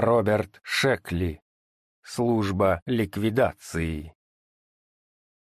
Роберт Шекли. Служба ликвидации.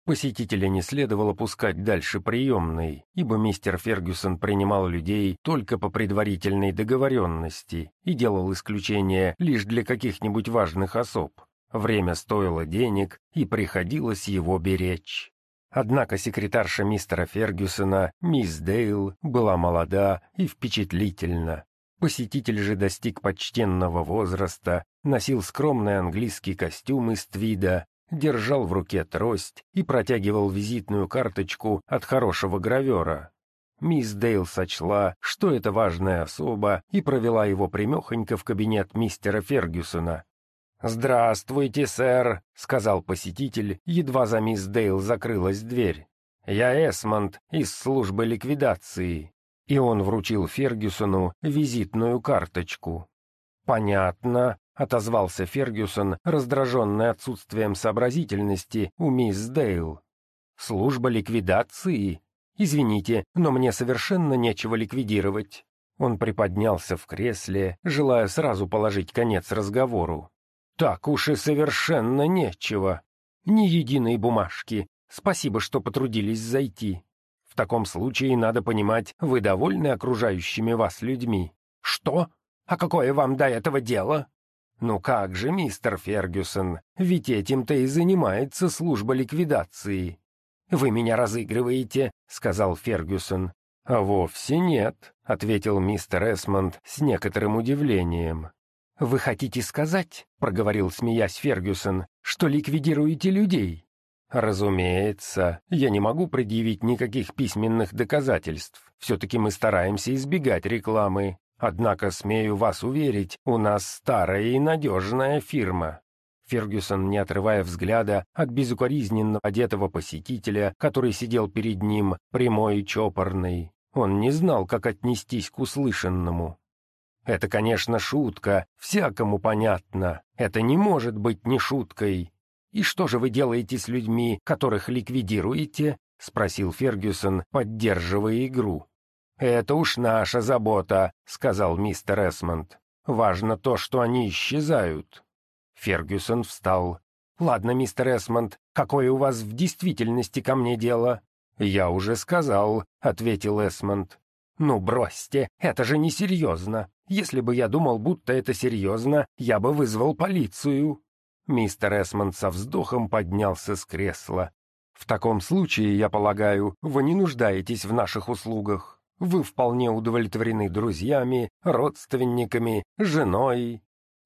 Посетителя не следовало пускать дальше приемной, ибо мистер Фергюсон принимал людей только по предварительной договоренности и делал исключение лишь для каких-нибудь важных особ. Время стоило денег, и приходилось его беречь. Однако секретарша мистера Фергюсона, мисс Дейл, была молода и впечатлительна. Посетитель же достиг почтенного возраста, носил скромный английский костюм из твида, держал в руке трость и протягивал визитную карточку от хорошего гравера. Мисс Дейл сочла, что это важная особа, и провела его примехонько в кабинет мистера Фергюсона, «Здравствуйте, сэр», — сказал посетитель, едва за мисс Дейл закрылась дверь. «Я Эсмонд из службы ликвидации». И он вручил Фергюсону визитную карточку. «Понятно», — отозвался Фергюсон, раздраженный отсутствием сообразительности у мисс Дейл. «Служба ликвидации? Извините, но мне совершенно нечего ликвидировать». Он приподнялся в кресле, желая сразу положить конец разговору. Так уж и совершенно нечего. Ни единой бумажки. Спасибо, что потрудились зайти. Таком случае, надо понимать, вы довольны окружающими вас людьми. Что? А какое вам до этого дело? Ну как же, мистер Фергюсон, ведь этим-то и занимается служба ликвидации. Вы меня разыгрываете, сказал Фергюсон. А вовсе нет, ответил мистер Эсмонд с некоторым удивлением. «Вы хотите сказать, — проговорил, смеясь Фергюсон, — что ликвидируете людей?» «Разумеется, я не могу предъявить никаких письменных доказательств. Все-таки мы стараемся избегать рекламы. Однако, смею вас уверить, у нас старая и надежная фирма». Фергюсон, не отрывая взгляда от безукоризненно одетого посетителя, который сидел перед ним, прямой и чопорный, он не знал, как отнестись к услышанному. Это, конечно, шутка, всякому понятно. Это не может быть не шуткой. И что же вы делаете с людьми, которых ликвидируете? Спросил Фергюсон, поддерживая игру. «Это уж наша забота», — сказал мистер Эсмонд. «Важно то, что они исчезают». Фергюсон встал. «Ладно, мистер Эсмонд, какое у вас в действительности ко мне дело?» «Я уже сказал», — ответил Эсмонд. «Ну, бросьте, это же несерьезно. Если бы я думал, будто это серьезно, я бы вызвал полицию». Мистер Эсмонд со вздохом поднялся с кресла. «В таком случае, я полагаю, вы не нуждаетесь в наших услугах. Вы вполне удовлетворены друзьями, родственниками, женой».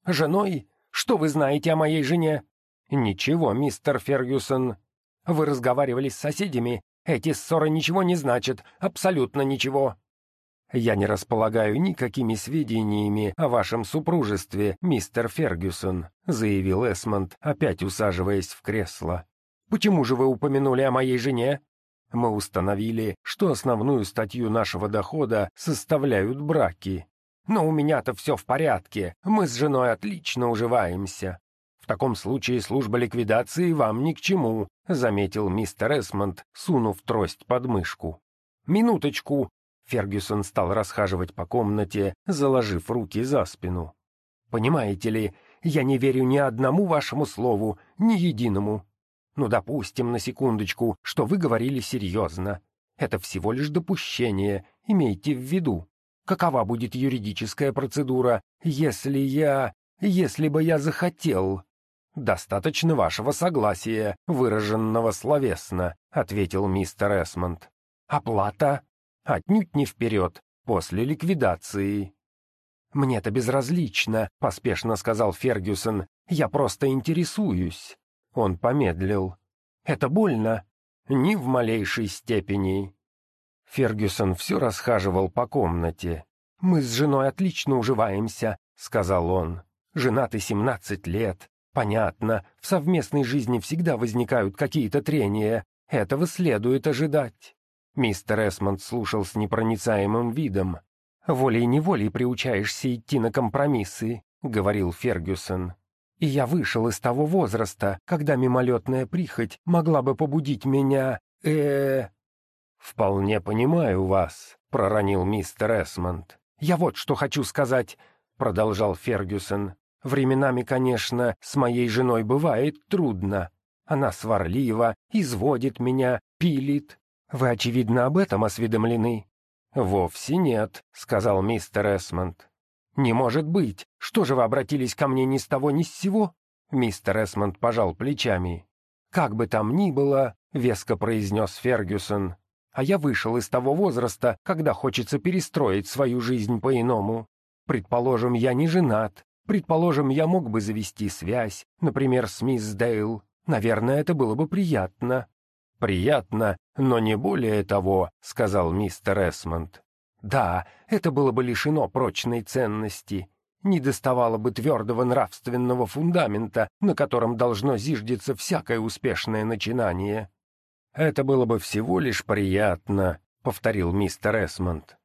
«Женой? Что вы знаете о моей жене?» «Ничего, мистер Фергюсон. Вы разговаривали с соседями. Эти ссоры ничего не значат, абсолютно ничего. «Я не располагаю никакими сведениями о вашем супружестве, мистер Фергюсон», заявил Эсмонд, опять усаживаясь в кресло. «Почему же вы упомянули о моей жене?» «Мы установили, что основную статью нашего дохода составляют браки. Но у меня-то все в порядке, мы с женой отлично уживаемся». «В таком случае служба ликвидации вам ни к чему», — заметил мистер Эсмонд, сунув трость под мышку. «Минуточку», Фергюсон стал расхаживать по комнате, заложив руки за спину. «Понимаете ли, я не верю ни одному вашему слову, ни единому. Ну, допустим, на секундочку, что вы говорили серьезно. Это всего лишь допущение, имейте в виду. Какова будет юридическая процедура, если я... если бы я захотел?» «Достаточно вашего согласия, выраженного словесно», — ответил мистер Эсмонд. «Оплата?» Отнюдь не вперед, после ликвидации. «Мне-то безразлично», — поспешно сказал Фергюсон. «Я просто интересуюсь». Он помедлил. «Это больно?» «Ни в малейшей степени». Фергюсон все расхаживал по комнате. «Мы с женой отлично уживаемся», — сказал он. «Женаты семнадцать лет. Понятно, в совместной жизни всегда возникают какие-то трения. Этого следует ожидать. Мистер Эсмонд слушал с непроницаемым видом. «Волей-неволей приучаешься идти на компромиссы», — говорил Фергюсон. «И я вышел из того возраста, когда мимолетная прихоть могла бы побудить меня... э «Вполне понимаю вас», — проронил мистер Эсмонд. «Я вот что хочу сказать», — продолжал Фергюсон. Временами, конечно, с моей женой бывает трудно. Она сварлива, изводит меня, пилит. Вы, очевидно, об этом осведомлены?» «Вовсе нет», — сказал мистер Эсмонд. «Не может быть! Что же вы обратились ко мне ни с того ни с сего?» Мистер Эсмонд пожал плечами. «Как бы там ни было», — веско произнес Фергюсон, «а я вышел из того возраста, когда хочется перестроить свою жизнь по-иному. Предположим, я не женат, Предположим, я мог бы завести связь, например, с мисс Дейл. Наверное, это было бы приятно». «Приятно, но не более того», — сказал мистер Эсмонд. «Да, это было бы лишено прочной ценности. Не доставало бы твердого нравственного фундамента, на котором должно зиждиться всякое успешное начинание». «Это было бы всего лишь приятно», — повторил мистер Эсмонд.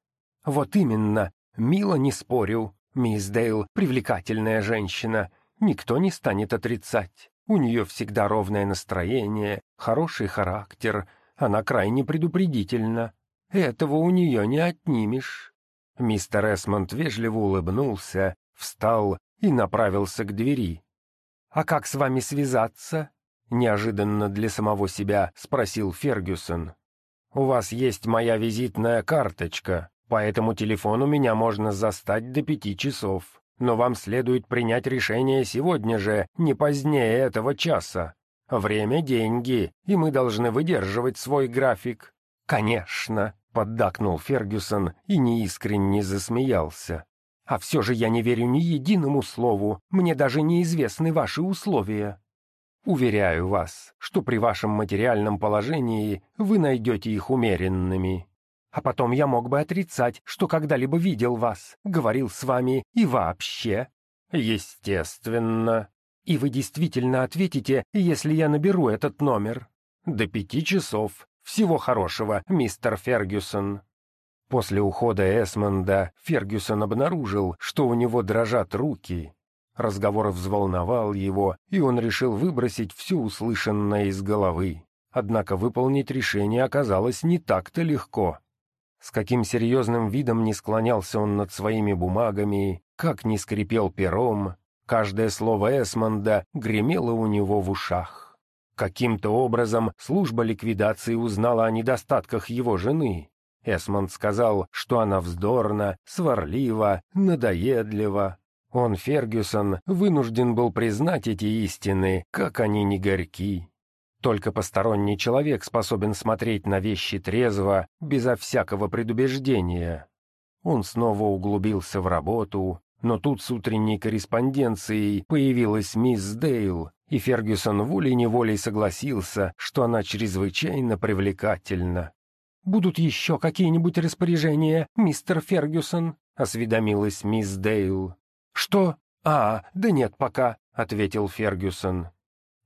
«Вот именно, мило не спорю», Мисс Дейл — привлекательная женщина, никто не станет отрицать. У нее всегда ровное настроение, хороший характер, она крайне предупредительна. Этого у нее не отнимешь. Мистер Эсмонд вежливо улыбнулся, встал и направился к двери. «А как с вами связаться?» — неожиданно для самого себя спросил Фергюсон. «У вас есть моя визитная карточка», по этому телефону меня можно застать до пяти часов, но вам следует принять решение сегодня же, не позднее этого часа. Время — деньги, и мы должны выдерживать свой график». «Конечно», — поддакнул Фергюсон и неискренне засмеялся. «А все же я не верю ни единому слову, мне даже неизвестны ваши условия». «Уверяю вас, что при вашем материальном положении вы найдете их умеренными. А потом я мог бы отрицать, что когда-либо видел вас, говорил с вами и вообще. Естественно. И вы действительно ответите, если я наберу этот номер. До пяти часов. Всего хорошего, мистер Фергюсон. После ухода Эсмонда Фергюсон обнаружил, что у него дрожат руки. Разговор взволновал его, и он решил выбросить все услышанное из головы. Однако выполнить решение оказалось не так-то легко. С каким серьезным видом не склонялся он над своими бумагами, как не скрипел пером, каждое слово Эсмонда гремело у него в ушах. Каким-то образом служба ликвидации узнала о недостатках его жены. Эсмонд сказал, что она вздорна, сварлива, надоедлива. Он, Фергюсон, вынужден был признать эти истины, как они не горьки. Только посторонний человек способен смотреть на вещи трезво, безо всякого предубеждения. Он снова углубился в работу, но тут с утренней корреспонденцией появилась мисс Дейл, и Фергюсон волей-неволей согласился, что она чрезвычайно привлекательна. «Будут еще какие-нибудь распоряжения, мистер Фергюсон?» — осведомилась мисс Дейл. «Что? А, да нет пока», — ответил Фергюсон.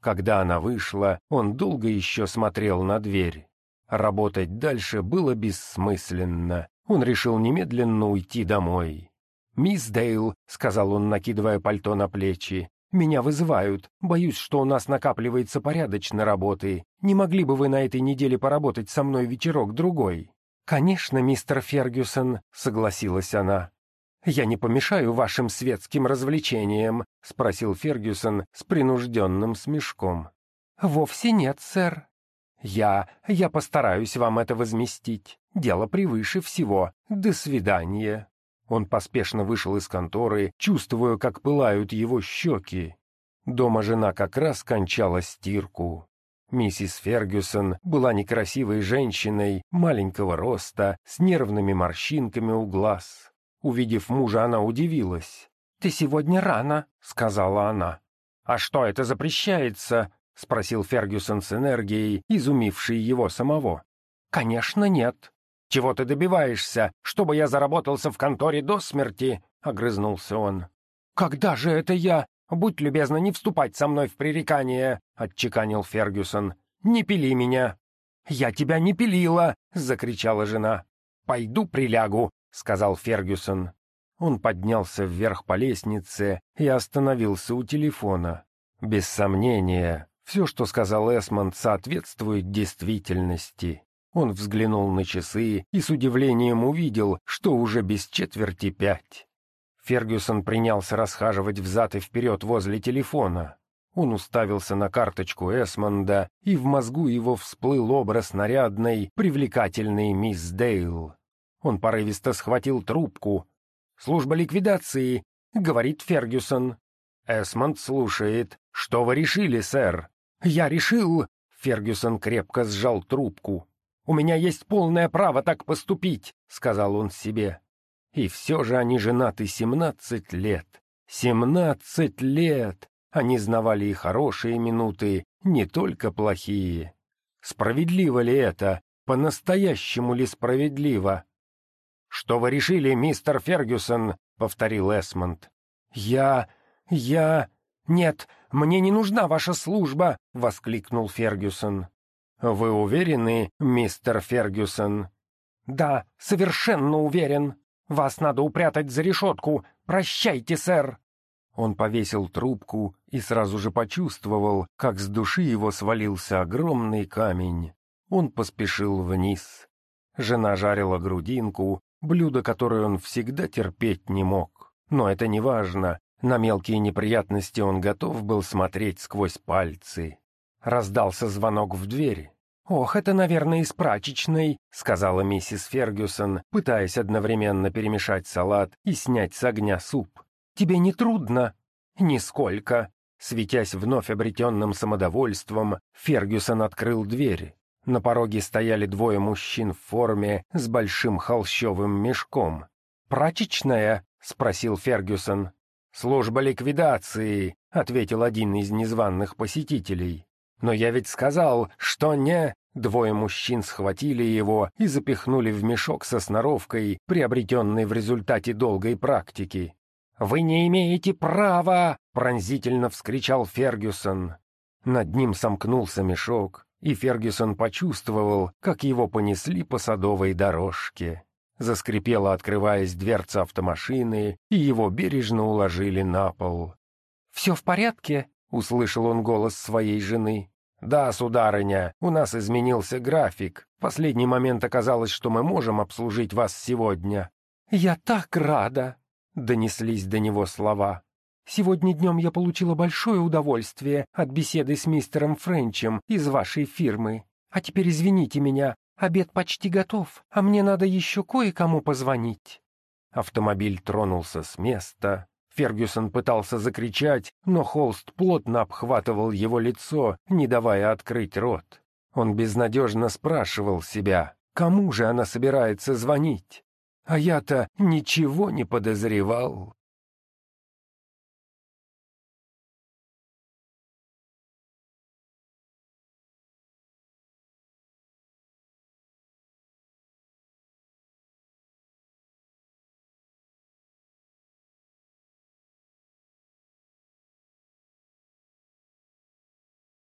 Когда она вышла, он долго еще смотрел на дверь. Работать дальше было бессмысленно. Он решил немедленно уйти домой. «Мисс Дейл», — сказал он, накидывая пальто на плечи, — «меня вызывают. Боюсь, что у нас накапливается порядочно работы. Не могли бы вы на этой неделе поработать со мной вечерок-другой?» «Конечно, мистер Фергюсон», — согласилась она. «Я не помешаю вашим светским развлечениям?» — спросил Фергюсон с принужденным смешком. «Вовсе нет, сэр». «Я... я постараюсь вам это возместить. Дело превыше всего. До свидания». Он поспешно вышел из конторы, чувствуя, как пылают его щеки. Дома жена как раз кончала стирку. Миссис Фергюсон была некрасивой женщиной, маленького роста, с нервными морщинками у глаз. Увидев мужа, она удивилась. «Ты сегодня рано», — сказала она. «А что, это запрещается?» — спросил Фергюсон с энергией, изумивший его самого. «Конечно, нет». «Чего ты добиваешься? Чтобы я заработался в конторе до смерти?» — огрызнулся он. «Когда же это я? Будь любезна не вступать со мной в пререкание», — отчеканил Фергюсон. «Не пили меня». «Я тебя не пилила!» — закричала жена. «Пойду прилягу», — сказал Фергюсон. Он поднялся вверх по лестнице и остановился у телефона. Без сомнения, все, что сказал Эсмонд, соответствует действительности. Он взглянул на часы и с удивлением увидел, что уже без четверти пять. Фергюсон принялся расхаживать взад и вперед возле телефона. Он уставился на карточку Эсмонда, и в мозгу его всплыл образ нарядной, привлекательной мисс Дейл. Он порывисто схватил трубку. «Служба ликвидации», — говорит Фергюсон. Эсмонд слушает. «Что вы решили, сэр?» «Я решил...» — Фергюсон крепко сжал трубку. «У меня есть полное право так поступить», — сказал он себе. И все же они женаты семнадцать лет. Семнадцать лет! Они знавали и хорошие минуты, не только плохие. Справедливо ли это? По-настоящему ли справедливо? «Что вы решили, мистер Фергюсон?» — повторил Эсмонд. «Я... я... Нет, мне не нужна ваша служба!» — воскликнул Фергюсон. «Вы уверены, мистер Фергюсон?» «Да, совершенно уверен. Вас надо упрятать за решетку. Прощайте, сэр!» Он повесил трубку и сразу же почувствовал, как с души его свалился огромный камень. Он поспешил вниз. Жена жарила грудинку, блюдо, которое он всегда терпеть не мог. Но это не важно. На мелкие неприятности он готов был смотреть сквозь пальцы. Раздался звонок в дверь. «Ох, это, наверное, из прачечной», — сказала миссис Фергюсон, пытаясь одновременно перемешать салат и снять с огня суп. Тебе не трудно?» «Нисколько». Светясь вновь обретенным самодовольством, Фергюсон открыл дверь. На пороге стояли двое мужчин в форме с большим холщовым мешком. «Прачечная?» — спросил Фергюсон. «Служба ликвидации», — ответил один из незваных посетителей. «Но я ведь сказал, что не...» Двое мужчин схватили его и запихнули в мешок со сноровкой, приобретенной в результате долгой практики. «Вы не имеете права!» — пронзительно вскричал Фергюсон. Над ним сомкнулся мешок, и Фергюсон почувствовал, как его понесли по садовой дорожке. Заскрипела, открываясь дверца автомашины, и его бережно уложили на пол. «Все в порядке?» — услышал он голос своей жены. «Да, сударыня, у нас изменился график. В последний момент оказалось, что мы можем обслужить вас сегодня». «Я так рада!» — донеслись до него слова. «Сегодня днем я получила большое удовольствие от беседы с мистером Френчем из вашей фирмы. А теперь извините меня, обед почти готов, а мне надо еще кое-кому позвонить». Автомобиль тронулся с места. Фергюсон пытался закричать, но холст плотно обхватывал его лицо, не давая открыть рот. Он безнадежно спрашивал себя, кому же она собирается звонить? А я-то ничего не подозревал.